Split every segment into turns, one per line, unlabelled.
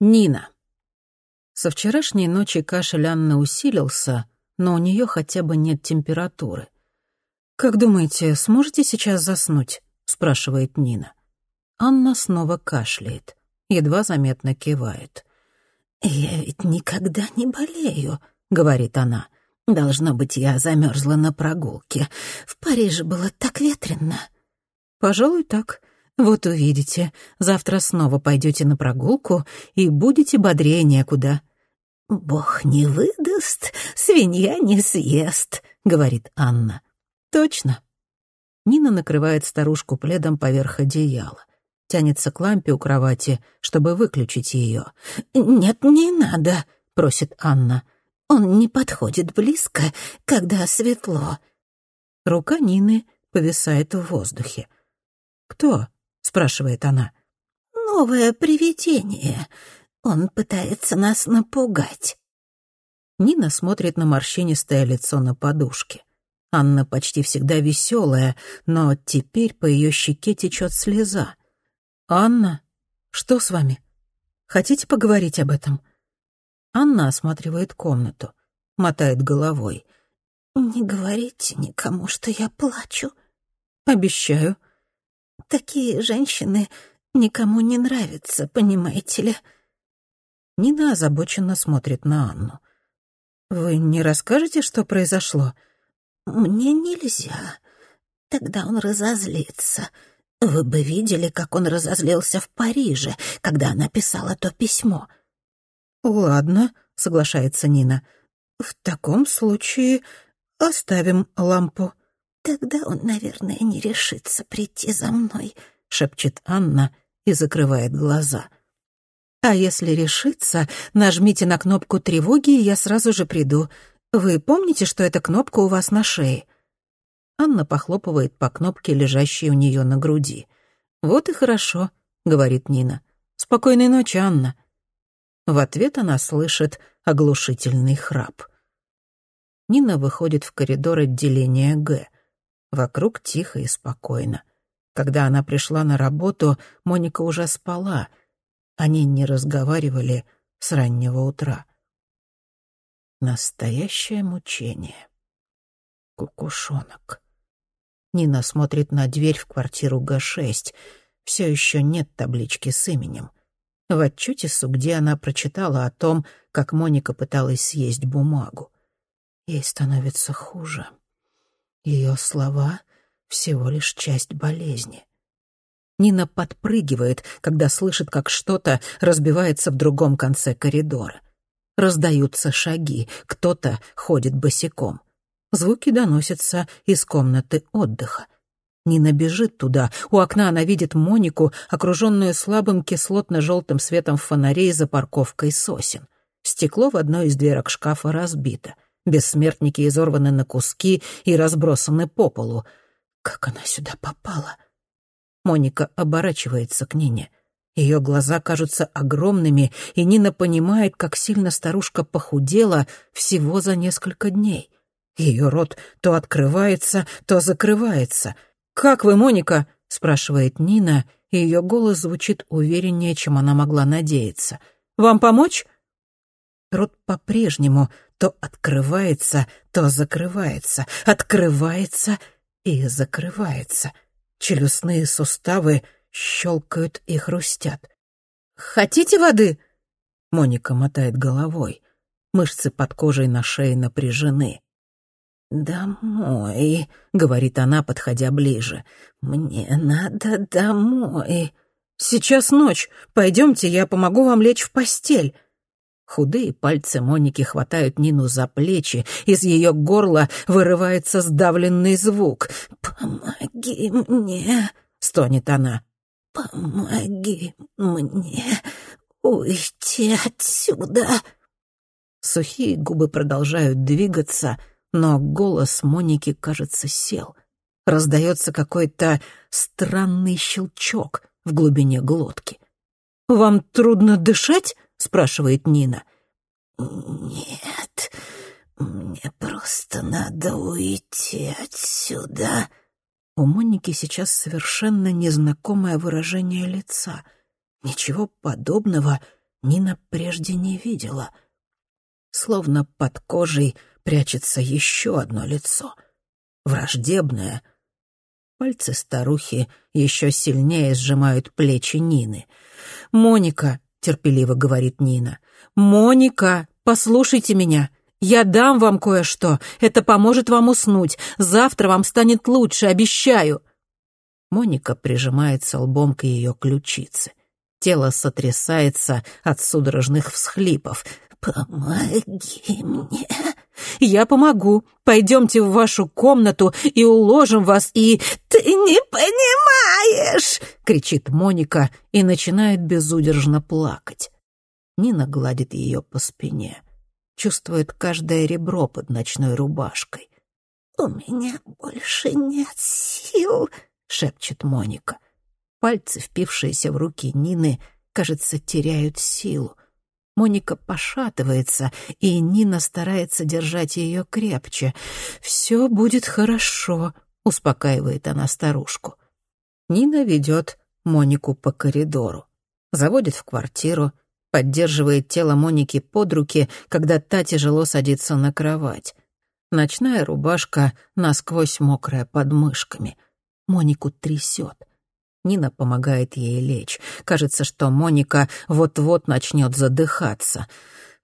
Нина. Со вчерашней ночи кашель Анны усилился, но у нее хотя бы нет температуры. «Как думаете, сможете сейчас заснуть?» — спрашивает Нина. Анна снова кашляет, едва заметно кивает.
«Я ведь никогда не болею», — говорит она. «Должно быть, я замерзла на прогулке. В Париже было так ветрено».
«Пожалуй, так. Вот увидите, завтра снова пойдете на прогулку и будете бодрее некуда».
«Бог не выдаст, свинья не съест», — говорит Анна.
«Точно». Нина накрывает старушку пледом поверх одеяла. Тянется к лампе у кровати, чтобы выключить ее.
«Нет, не надо», — просит Анна. «Он не подходит близко, когда светло».
Рука Нины повисает в воздухе. «Кто?» Спрашивает она.
«Новое привидение. Он пытается нас напугать».
Нина смотрит на морщинистое лицо на подушке. Анна почти всегда веселая, но теперь по ее щеке течет слеза. «Анна, что с вами? Хотите поговорить об этом?» Анна осматривает комнату, мотает головой.
«Не говорите никому, что я плачу».
«Обещаю»,
Такие женщины никому не нравятся, понимаете ли».
Нина озабоченно смотрит на Анну. «Вы не расскажете, что произошло?»
«Мне нельзя. Тогда он разозлится. Вы бы видели, как он разозлился в Париже, когда она писала то письмо».
«Ладно», — соглашается Нина. «В таком случае оставим лампу».
«Тогда он, наверное, не решится прийти за мной», —
шепчет Анна и закрывает глаза. «А если решится, нажмите на кнопку тревоги, и я сразу же приду. Вы помните, что эта кнопка у вас на шее?» Анна похлопывает по кнопке, лежащей у нее на груди. «Вот и хорошо», — говорит Нина. «Спокойной ночи, Анна». В ответ она слышит оглушительный храп. Нина выходит в коридор отделения «Г». Вокруг тихо и спокойно. Когда она пришла на работу, Моника уже спала. Они не разговаривали с раннего утра. Настоящее мучение. Кукушонок. Нина смотрит на дверь в квартиру Г-6. Все еще нет таблички с именем. В отчете где она прочитала о том, как Моника пыталась съесть бумагу. Ей становится хуже. Ее слова — всего лишь часть болезни. Нина подпрыгивает, когда слышит, как что-то разбивается в другом конце коридора. Раздаются шаги, кто-то ходит босиком. Звуки доносятся из комнаты отдыха. Нина бежит туда. У окна она видит Монику, окруженную слабым кислотно-желтым светом фонарей за парковкой сосен. Стекло в одной из дверок шкафа разбито — Бессмертники изорваны на куски и разбросаны по полу. Как она сюда попала? Моника оборачивается к Нине. Ее глаза кажутся огромными, и Нина понимает, как сильно старушка похудела всего за несколько дней. Ее рот то открывается, то закрывается. «Как вы, Моника?» — спрашивает Нина, и ее голос звучит увереннее, чем она могла надеяться. «Вам помочь?» Рот по-прежнему то открывается, то закрывается, открывается и закрывается. Челюстные суставы щелкают и хрустят. «Хотите воды?» Моника мотает головой. Мышцы под кожей на шее напряжены.
«Домой», — говорит она, подходя ближе. «Мне надо домой».
«Сейчас ночь. Пойдемте, я помогу вам лечь в постель». Худые пальцы Моники хватают Нину за плечи, из ее горла вырывается сдавленный звук.
«Помоги мне», —
стонет она.
«Помоги мне уйти отсюда».
Сухие губы продолжают двигаться, но голос Моники, кажется, сел. Раздается какой-то странный щелчок в глубине глотки. «Вам трудно дышать?» — спрашивает Нина.
«Нет, мне просто надо уйти отсюда».
У Моники сейчас совершенно незнакомое выражение лица. Ничего подобного Нина прежде не видела. Словно под кожей прячется еще одно лицо. Враждебное. Пальцы старухи еще сильнее сжимают плечи Нины. «Моника», — терпеливо говорит Нина, — «Моника, послушайте меня. Я дам вам кое-что. Это поможет вам уснуть. Завтра вам станет лучше, обещаю». Моника прижимается лбом к ее ключице. Тело сотрясается от судорожных всхлипов.
«Помоги мне!»
«Я помогу. Пойдемте в вашу комнату и уложим вас, и...»
«Ты не понимаешь!»
— кричит Моника и начинает безудержно плакать. Нина гладит ее по спине, чувствует каждое ребро под ночной рубашкой.
«У меня больше нет сил», — шепчет Моника.
Пальцы, впившиеся в руки Нины, кажется, теряют силу. Моника пошатывается, и Нина старается держать ее крепче. «Все будет хорошо», — успокаивает она старушку. Нина ведет Монику по коридору, заводит в квартиру, поддерживает тело Моники под руки, когда та тяжело садится на кровать. Ночная рубашка насквозь мокрая под мышками. Монику трясет. Нина помогает ей лечь. Кажется, что Моника вот-вот начнет задыхаться.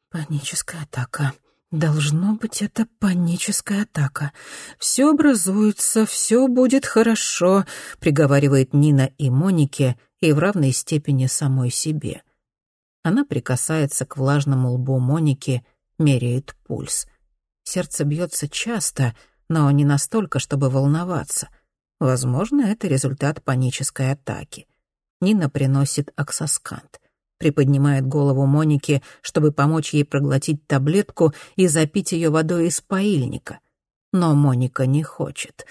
Паническая атака. Должно быть, это паническая атака. Все образуется, все будет хорошо, приговаривает Нина и Монике, и в равной степени самой себе. Она прикасается к влажному лбу Моники, меряет пульс. Сердце бьется часто, но не настолько, чтобы волноваться — Возможно, это результат панической атаки. Нина приносит оксоскант. Приподнимает голову Моники, чтобы помочь ей проглотить таблетку и запить ее водой из паильника. Но Моника не хочет.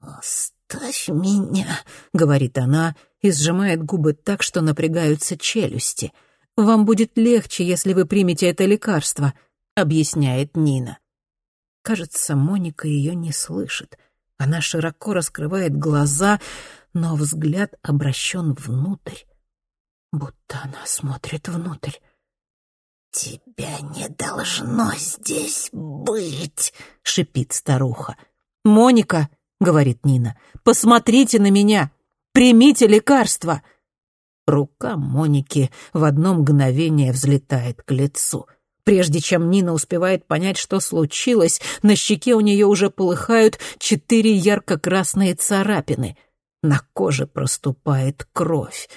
«Оставь меня», —
говорит она и сжимает губы так, что напрягаются челюсти. «Вам будет легче, если вы примете это лекарство», — объясняет Нина. Кажется, Моника ее не слышит. Она широко раскрывает глаза, но взгляд обращен внутрь, будто она смотрит внутрь.
«Тебя не должно здесь быть», —
шипит старуха. «Моника», — говорит Нина, — «посмотрите на меня! Примите лекарство!» Рука Моники в одно мгновение взлетает к лицу — Прежде чем Нина успевает понять, что случилось, на щеке у нее уже полыхают четыре ярко-красные царапины. На коже проступает кровь.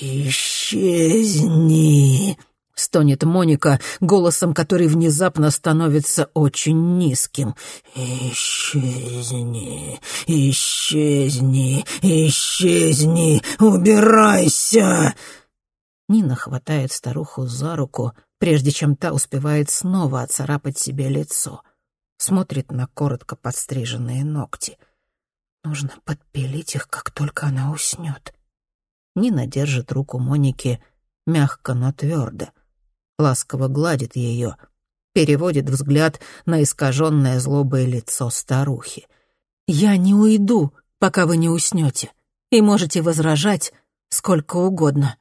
«Исчезни!»
— стонет Моника, голосом который внезапно становится очень низким.
«Исчезни, исчезни, исчезни, убирайся!»
Нина хватает старуху за руку, прежде чем та успевает снова оцарапать себе лицо. Смотрит на коротко подстриженные ногти. Нужно подпилить их, как только она уснет. Нина держит руку Моники мягко, но твердо. Ласково гладит ее, переводит взгляд на искаженное злобое лицо старухи. «Я не уйду, пока вы не уснете, и можете возражать сколько угодно».